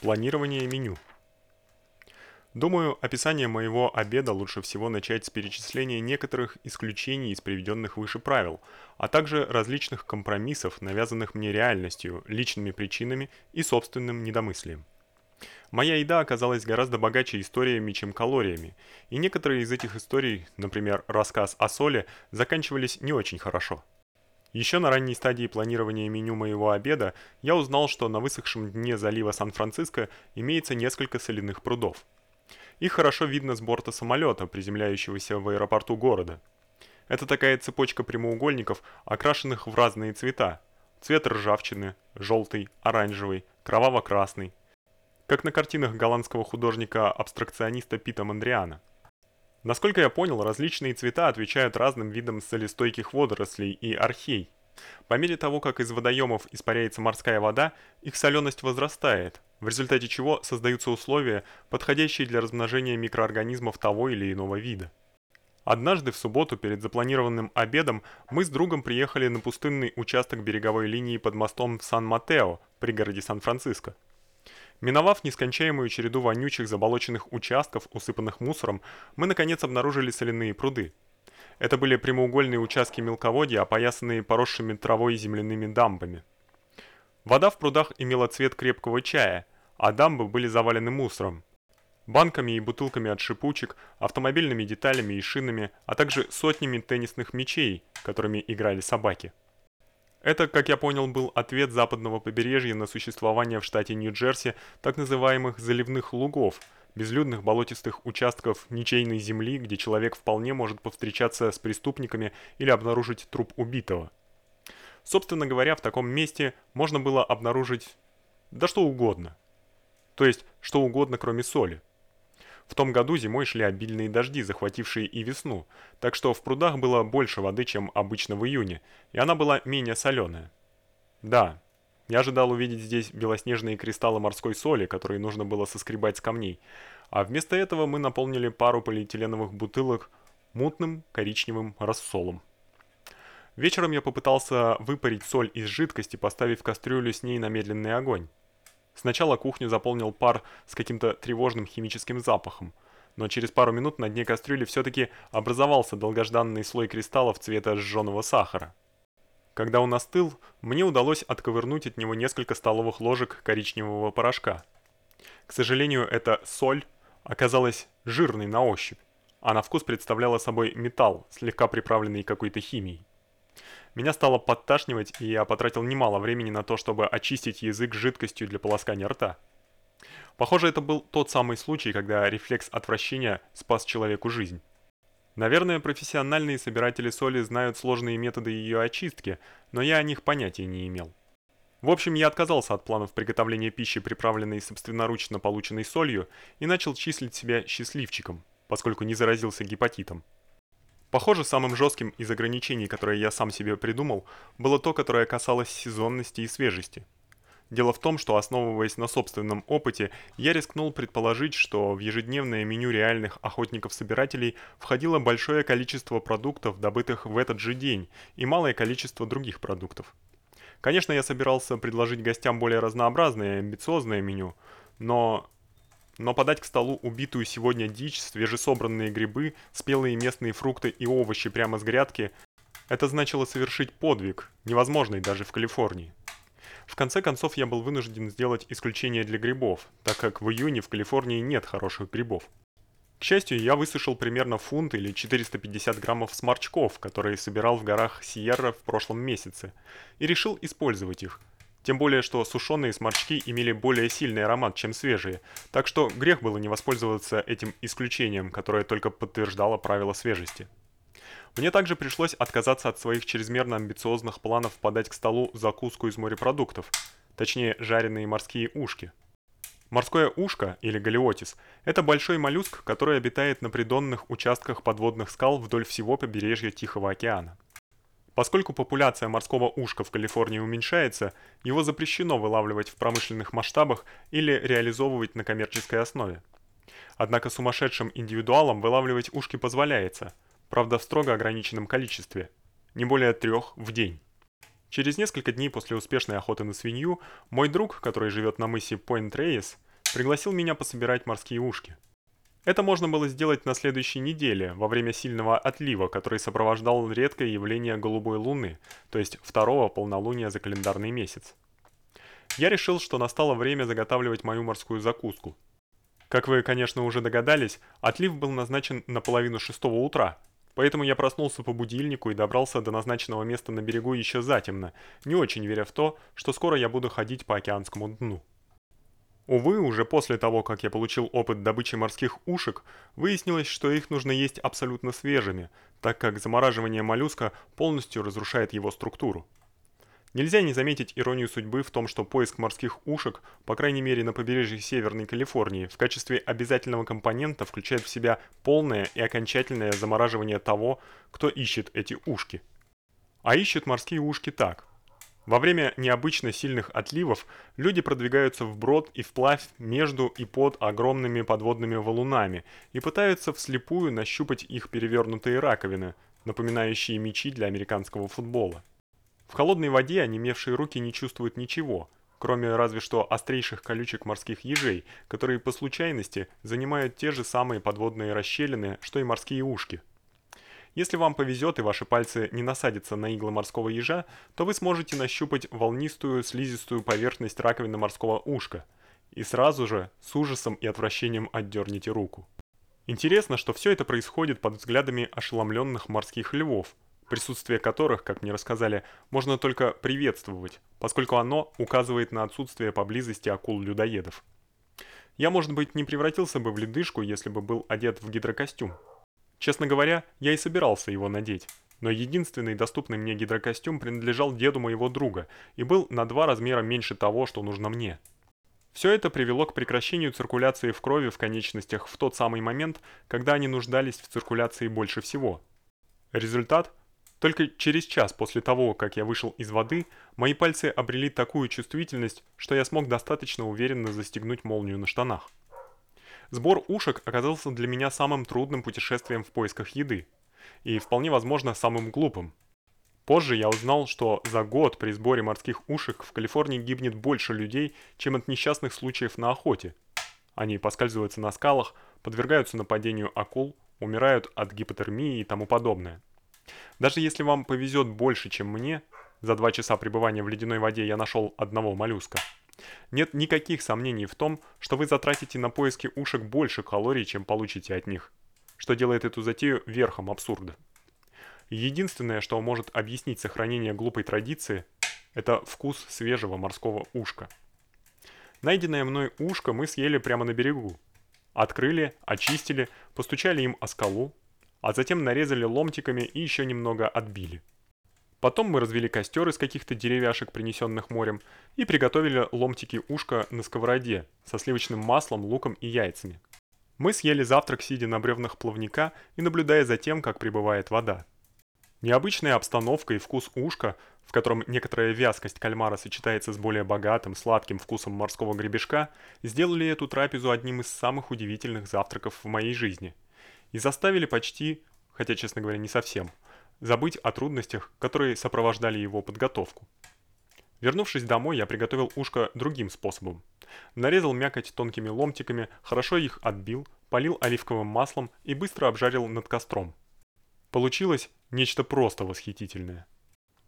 Планирование меню. Думаю, описание моего обеда лучше всего начать с перечисления некоторых исключений из приведенных выше правил, а также различных компромиссов, навязанных мне реальностью, личными причинами и собственным недомыслием. Моя еда оказалась гораздо богаче историями, чем калориями, и некоторые из этих историй, например, рассказ о соли, заканчивались не очень хорошо. Еще на ранней стадии планирования меню моего обеда я узнал, что на высохшем дне залива Сан-Франциско имеется несколько соляных прудов. Их хорошо видно с борта самолета, приземляющегося в аэропорту города. Это такая цепочка прямоугольников, окрашенных в разные цвета. Цвет ржавчины, желтый, оранжевый, кроваво-красный. Как на картинах голландского художника-абстракциониста Пита Мандриана. Насколько я понял, различные цвета отвечают разным видам солестойких водорослей и архей. По мере того, как из водоемов испаряется морская вода, их соленость возрастает, в результате чего создаются условия, подходящие для размножения микроорганизмов того или иного вида. Однажды в субботу перед запланированным обедом мы с другом приехали на пустынный участок береговой линии под мостом в Сан-Матео, пригороде Сан-Франциско. Миновав нескончаемую череду вонючих заболоченных участков, усыпанных мусором, мы наконец обнаружили соляные пруды. Это были прямоугольные участки мелководья, опоясанные поросшими травой и земляными дамбами. Вода в прудах имела цвет крепкого чая, а дамбы были завалены мусором. Банками и бутылками от шипучек, автомобильными деталями и шинами, а также сотнями теннисных мячей, которыми играли собаки. Это, как я понял, был ответ западного побережья на существование в штате Нью-Джерси так называемых заливных лугов, безлюдных болотистых участков ничейной земли, где человек вполне может повстречаться с преступниками или обнаружить труп убитого. Собственно говоря, в таком месте можно было обнаружить да что угодно. То есть что угодно, кроме соли. В том году зимой шли обильные дожди, захватившие и весну, так что в прудах было больше воды, чем обычно в июне, и она была менее соленая. Да, я ожидал увидеть здесь белоснежные кристаллы морской соли, которые нужно было соскребать с камней, а вместо этого мы наполнили пару полиэтиленовых бутылок мутным коричневым рассолом. Вечером я попытался выпарить соль из жидкости, поставив кастрюлю с ней на медленный огонь. Сначала кухню заполнил пар с каким-то тревожным химическим запахом, но через пару минут на дне кастрюли все-таки образовался долгожданный слой кристаллов цвета сжженного сахара. Когда он остыл, мне удалось отковырнуть от него несколько столовых ложек коричневого порошка. К сожалению, эта соль оказалась жирной на ощупь, а на вкус представляла собой металл, слегка приправленный какой-то химией. Меня стало подташнивать, и я потратил немало времени на то, чтобы очистить язык жидкостью для полоскания рта. Похоже, это был тот самый случай, когда рефлекс отвращения спас человеку жизнь. Наверное, профессиональные собиратели соли знают сложные методы ее очистки, но я о них понятия не имел. В общем, я отказался от планов приготовления пищи, приправленной собственноручно полученной солью, и начал числить себя счастливчиком, поскольку не заразился гепатитом. Похоже, самым жестким из ограничений, которые я сам себе придумал, было то, которое касалось сезонности и свежести. Дело в том, что основываясь на собственном опыте, я рискнул предположить, что в ежедневное меню реальных охотников-собирателей входило большое количество продуктов, добытых в этот же день, и малое количество других продуктов. Конечно, я собирался предложить гостям более разнообразное и амбициозное меню, но но подать к столу убитую сегодня дичь, свежесобранные грибы, спелые местные фрукты и овощи прямо с грядки это значило совершить подвиг, невозможный даже в Калифорнии. В конце концов я был вынужден сделать исключение для грибов, так как в июне в Калифорнии нет хороших грибов. К счастью, я высушил примерно фунт или 450 граммов сморчков, которые собирал в горах Сьерра в прошлом месяце, и решил использовать их – тем более, что сушеные сморчки имели более сильный аромат, чем свежие, так что грех было не воспользоваться этим исключением, которое только подтверждало правило свежести. Мне также пришлось отказаться от своих чрезмерно амбициозных планов подать к столу закуску из морепродуктов, точнее жареные морские ушки. Морское ушко, или галиотис, это большой моллюск, который обитает на придонных участках подводных скал вдоль всего побережья Тихого океана. Поскольку популяция морского ушка в Калифорнии уменьшается, его запрещено вылавливать в промышленных масштабах или реализовывать на коммерческой основе. Однако сумасшедшим индивидуалам вылавливать ушки позволяется, правда в строго ограниченном количестве, не более трех в день. Через несколько дней после успешной охоты на свинью, мой друг, который живет на мысе Пойнт-Рейс, пригласил меня пособирать морские ушки. Это можно было сделать на следующей неделе, во время сильного отлива, который сопровождал редкое явление голубой луны, то есть второго полнолуния за календарный месяц. Я решил, что настало время заготавливать мою морскую закуску. Как вы, конечно, уже догадались, отлив был назначен на половину шестого утра, поэтому я проснулся по будильнику и добрался до назначенного места на берегу еще затемно, не очень веря в то, что скоро я буду ходить по океанскому дну. Увы, уже после того, как я получил опыт добычи морских ушек, выяснилось, что их нужно есть абсолютно свежими, так как замораживание моллюска полностью разрушает его структуру. Нельзя не заметить иронию судьбы в том, что поиск морских ушек, по крайней мере на побережье Северной Калифорнии, в качестве обязательного компонента включает в себя полное и окончательное замораживание того, кто ищет эти ушки. А ищут морские ушки так. Во время необычно сильных отливов люди продвигаются вброд и вплавь между и под огромными подводными валунами и пытаются вслепую нащупать их перевернутые раковины, напоминающие мячи для американского футбола. В холодной воде онемевшие руки не чувствуют ничего, кроме разве что острейших колючек морских ежей, которые по случайности занимают те же самые подводные расщелины, что и морские ушки. Если вам повезет и ваши пальцы не насадятся на иглы морского ежа, то вы сможете нащупать волнистую слизистую поверхность раковины морского ушка и сразу же с ужасом и отвращением отдернете руку. Интересно, что все это происходит под взглядами ошеломленных морских львов, присутствие которых, как мне рассказали, можно только приветствовать, поскольку оно указывает на отсутствие поблизости акул-людоедов. Я, может быть, не превратился бы в ледышку, если бы был одет в гидрокостюм. Честно говоря, я и собирался его надеть. Но единственный доступный мне гидрокостюм принадлежал деду моего друга и был на два размера меньше того, что нужно мне. Все это привело к прекращению циркуляции в крови в конечностях в тот самый момент, когда они нуждались в циркуляции больше всего. Результат только через час после того, как я вышел из воды, мои пальцы обрели такую чувствительность, что я смог достаточно уверенно застегнуть молнию на штанах. Сбор ушек оказался для меня самым трудным путешествием в поисках еды и вполне возможно самым глупым. Позже я узнал, что за год при сборе морских ушек в Калифорнии гибнет больше людей, чем от несчастных случаев на охоте. Они поскальзываются на скалах, подвергаются нападению акул, умирают от гипотермии и тому подобное. Даже если вам повезет больше, чем мне, за два часа пребывания в ледяной воде я нашел одного моллюска. Нет никаких сомнений в том, что вы затратите на поиски ушек больше калорий, чем получите от них, что делает эту затею верхом абсурда. Единственное, что может объяснить сохранение глупой традиции, это вкус свежего морского ушка. Найденное мной ушко мы съели прямо на берегу. Открыли, очистили, постучали им о скалу, а затем нарезали ломтиками и еще немного отбили. Потом мы развели костер из каких-то деревяшек, принесенных морем, и приготовили ломтики ушка на сковороде со сливочным маслом, луком и яйцами. Мы съели завтрак, сидя на бревнах плавника и наблюдая за тем, как прибывает вода. Необычная обстановка и вкус ушка, в котором некоторая вязкость кальмара сочетается с более богатым, сладким вкусом морского гребешка, сделали эту трапезу одним из самых удивительных завтраков в моей жизни. И заставили почти, хотя, честно говоря, не совсем, забыть о трудностях, которые сопровождали его подготовку. Вернувшись домой, я приготовил ушко другим способом. Нарезал мякоть тонкими ломтиками, хорошо их отбил, полил оливковым маслом и быстро обжарил над костром. Получилось нечто просто восхитительное.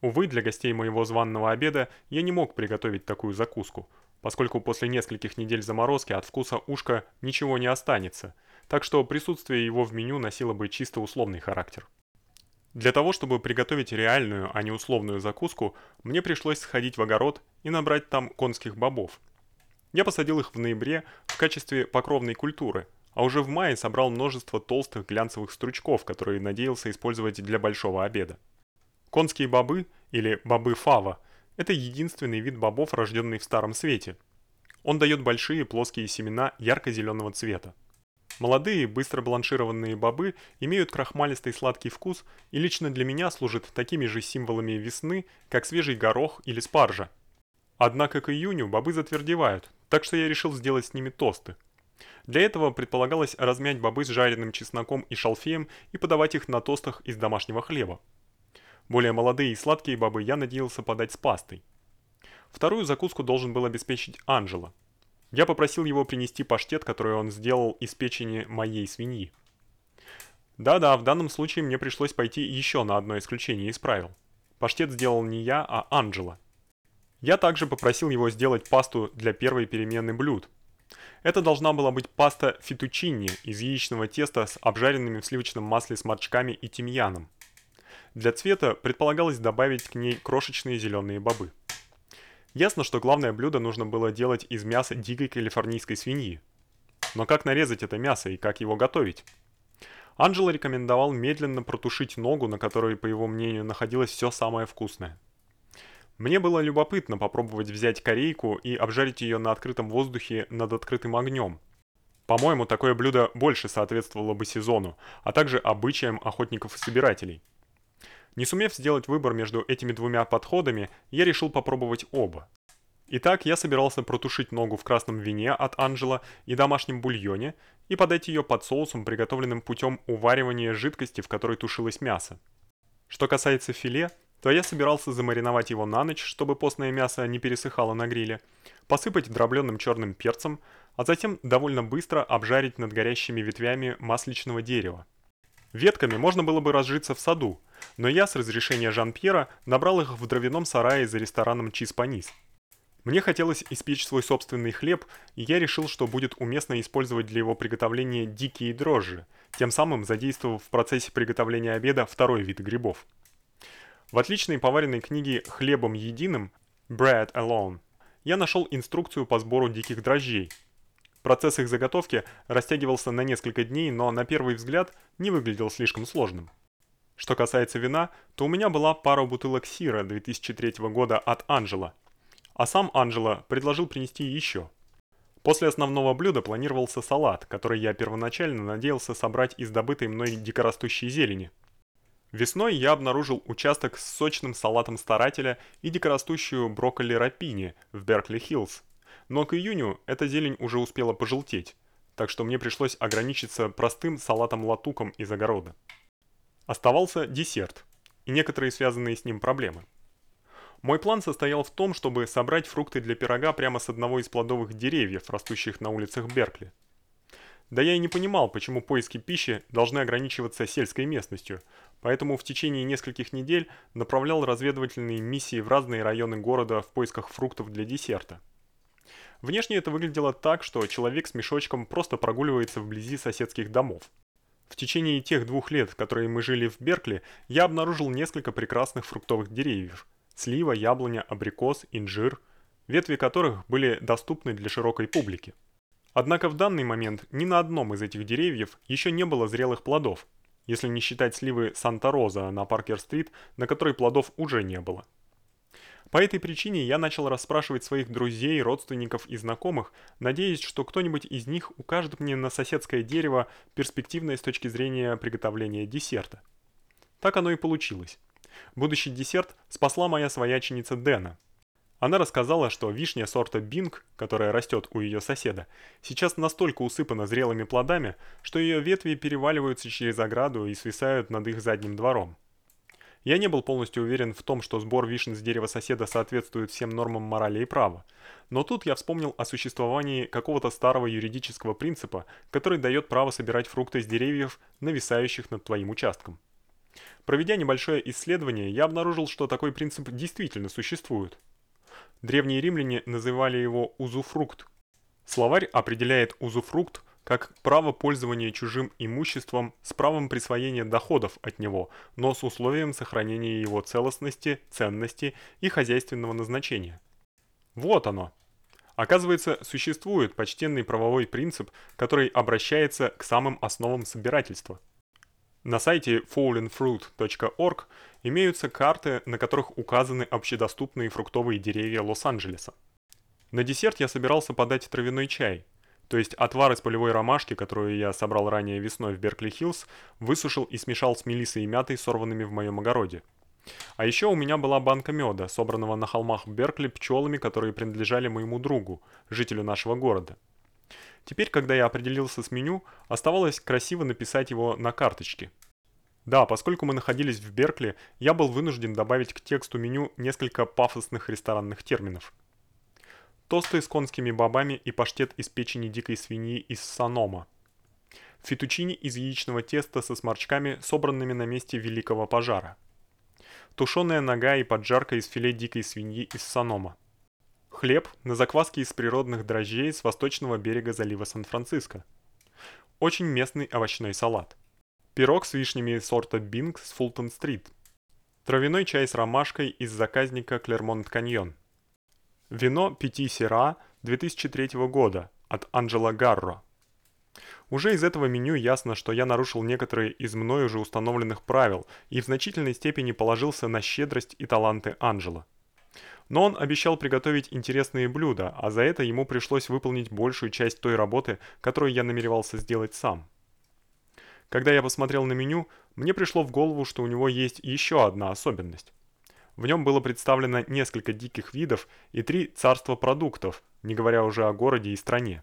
Увы, для гостей моего званного обеда я не мог приготовить такую закуску, поскольку после нескольких недель заморозки от вкуса ушка ничего не останется, так что присутствие его в меню носило бы чисто условный характер. Для того, чтобы приготовить реальную, а не условную закуску, мне пришлось сходить в огород и набрать там конских бобов. Я посадил их в ноябре в качестве покровной культуры, а уже в мае собрал множество толстых глянцевых стручков, которые надеялся использовать для большого обеда. Конские бобы, или бобы фава, это единственный вид бобов, рожденный в Старом Свете. Он дает большие плоские семена ярко-зеленого цвета. Молодые, быстро бланшированные бобы имеют крахмалистый сладкий вкус и лично для меня служат такими же символами весны, как свежий горох или спаржа. Однако к июню бобы затвердевают, так что я решил сделать с ними тосты. Для этого предполагалось размять бобы с жареным чесноком и шалфеем и подавать их на тостах из домашнего хлеба. Более молодые и сладкие бобы я надеялся подать с пастой. Вторую закуску должен был обеспечить Анжела. Я попросил его принести паштет, который он сделал из печени моей свиньи. Да-да, в данном случае мне пришлось пойти еще на одно исключение из правил. Паштет сделал не я, а Анджела. Я также попросил его сделать пасту для первой перемены блюд. Это должна была быть паста фетучини из яичного теста с обжаренными в сливочном масле сморчками и тимьяном. Для цвета предполагалось добавить к ней крошечные зеленые бобы. Ясно, что главное блюдо нужно было делать из мяса дикой калифорнийской свиньи. Но как нарезать это мясо и как его готовить? Анджело рекомендовал медленно протушить ногу, на которой, по его мнению, находилось все самое вкусное. Мне было любопытно попробовать взять корейку и обжарить ее на открытом воздухе над открытым огнем. По-моему, такое блюдо больше соответствовало бы сезону, а также обычаям охотников и собирателей. Не сумев сделать выбор между этими двумя подходами, я решил попробовать оба. Итак, я собирался протушить ногу в красном вине от Анжела и домашнем бульоне и подать ее под соусом, приготовленным путем уваривания жидкости, в которой тушилось мясо. Что касается филе, то я собирался замариновать его на ночь, чтобы постное мясо не пересыхало на гриле, посыпать дробленым черным перцем, а затем довольно быстро обжарить над горящими ветвями масличного дерева. Ветками можно было бы разжиться в саду, но я с разрешения Жан-Пьера набрал их в дровяном сарае за рестораном Чиз-Панис. Мне хотелось испечь свой собственный хлеб, и я решил, что будет уместно использовать для его приготовления дикие дрожжи, тем самым задействовав в процессе приготовления обеда второй вид грибов. В отличной поваренной книге «Хлебом единым» Bread Alone я нашел инструкцию по сбору диких дрожжей. Процесс их заготовки растягивался на несколько дней, но на первый взгляд не выглядел слишком сложным. Что касается вина, то у меня была пара бутылок сира 2003 года от Анжела, а сам Анжела предложил принести еще. После основного блюда планировался салат, который я первоначально надеялся собрать из добытой мной дикорастущей зелени. Весной я обнаружил участок с сочным салатом старателя и дикорастущую брокколи рапини в Беркли-Хиллз. Но к июню эта зелень уже успела пожелтеть, так что мне пришлось ограничиться простым салатом-латуком из огорода. Оставался десерт и некоторые связанные с ним проблемы. Мой план состоял в том, чтобы собрать фрукты для пирога прямо с одного из плодовых деревьев, растущих на улицах Беркли. Да я и не понимал, почему поиски пищи должны ограничиваться сельской местностью, поэтому в течение нескольких недель направлял разведывательные миссии в разные районы города в поисках фруктов для десерта. Внешне это выглядело так, что человек с мешочком просто прогуливается вблизи соседских домов. В течение тех двух лет, которые мы жили в Беркли, я обнаружил несколько прекрасных фруктовых деревьев: слива, яблоня, абрикос, инжир, ветви которых были доступны для широкой публики. Однако в данный момент ни на одном из этих деревьев еще не было зрелых плодов, если не считать сливы Санта-Роза на Паркер-стрит, на которой плодов уже не было. По этой причине я начал расспрашивать своих друзей, родственников и знакомых, надеясь, что кто-нибудь из них укажет мне на соседское дерево, перспективное с точки зрения приготовления десерта. Так оно и получилось. Будущий десерт спасла моя свояченица Дэна. Она рассказала, что вишня сорта Бинг, которая растет у ее соседа, сейчас настолько усыпана зрелыми плодами, что ее ветви переваливаются через ограду и свисают над их задним двором. Я не был полностью уверен в том, что сбор вишен с дерева соседа соответствует всем нормам морали и права. Но тут я вспомнил о существовании какого-то старого юридического принципа, который дает право собирать фрукты с деревьев, нависающих над твоим участком. Проведя небольшое исследование, я обнаружил, что такой принцип действительно существует. Древние римляне называли его узуфрукт. Словарь определяет узуфрукт как право пользования чужим имуществом с правом присвоения доходов от него, но с условием сохранения его целостности, ценности и хозяйственного назначения. Вот оно. Оказывается, существует почтенный правовой принцип, который обращается к самым основам собирательства. На сайте fallenfruit.org имеются карты, на которых указаны общедоступные фруктовые деревья Лос-Анджелеса. На десерт я собирался подать травяной чай, то есть отвар из полевой ромашки, которую я собрал ранее весной в Беркли-Хиллз, высушил и смешал с мелиссой и мятой, сорванными в моем огороде. А еще у меня была банка меда, собранного на холмах Беркли пчелами, которые принадлежали моему другу, жителю нашего города. Теперь, когда я определился с меню, оставалось красиво написать его на карточке. Да, поскольку мы находились в Беркли, я был вынужден добавить к тексту меню несколько пафосных ресторанных терминов. Тосты с конскими бобами и паштет из печени дикой свиньи из санома. Фетучини из яичного теста со сморчками, собранными на месте великого пожара. Тушеная нога и поджарка из филе дикой свиньи из санома. Хлеб на закваске из природных дрожжей с восточного берега залива Сан-Франциско. Очень местный овощной салат. Пирог с вишнями сорта Бинг с Фултон-стрит. Травяной чай с ромашкой из заказника Клермонт-Каньон. Вино Пяти Сера 2003 года от Анджела Гарро. Уже из этого меню ясно, что я нарушил некоторые из мною уже установленных правил и в значительной степени положился на щедрость и таланты Анджела. Но он обещал приготовить интересные блюда, а за это ему пришлось выполнить большую часть той работы, которую я намеревался сделать сам. Когда я посмотрел на меню, мне пришло в голову, что у него есть еще одна особенность. В нем было представлено несколько диких видов и три царства продуктов, не говоря уже о городе и стране.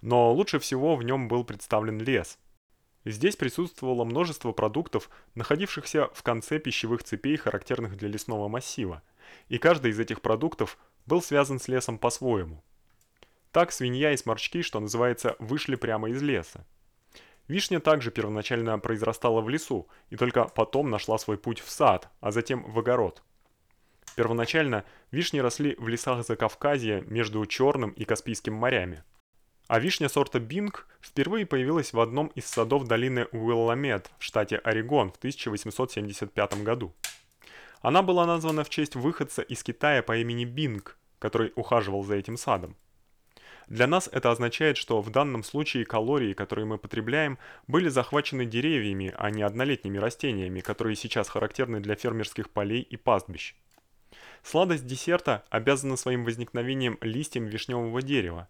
Но лучше всего в нем был представлен лес. Здесь присутствовало множество продуктов, находившихся в конце пищевых цепей, характерных для лесного массива и каждый из этих продуктов был связан с лесом по-своему. Так свинья и сморчки, что называется, вышли прямо из леса. Вишня также первоначально произрастала в лесу и только потом нашла свой путь в сад, а затем в огород. Первоначально вишни росли в лесах Закавказья между Черным и Каспийским морями. А вишня сорта Бинг впервые появилась в одном из садов долины Уилламет в штате Орегон в 1875 году. Она была названа в честь выходца из Китая по имени Бинг, который ухаживал за этим садом. Для нас это означает, что в данном случае калории, которые мы потребляем, были захвачены деревьями, а не однолетними растениями, которые сейчас характерны для фермерских полей и пастбищ. Сладость десерта обязана своим возникновением листьям вишневого дерева.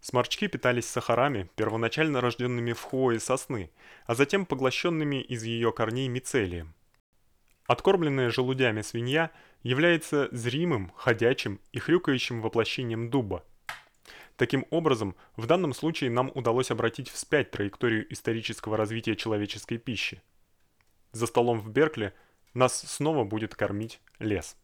Сморчки питались сахарами, первоначально рожденными в хвое сосны, а затем поглощенными из ее корней мицелием. Откормленная желудями свинья является зримым, ходячим и хрюкающим воплощением дуба. Таким образом, в данном случае нам удалось обратить вспять траекторию исторического развития человеческой пищи. За столом в Беркли нас снова будет кормить лес.